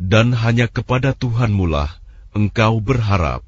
dan hanya kepada Tuhan mula engkau berharap.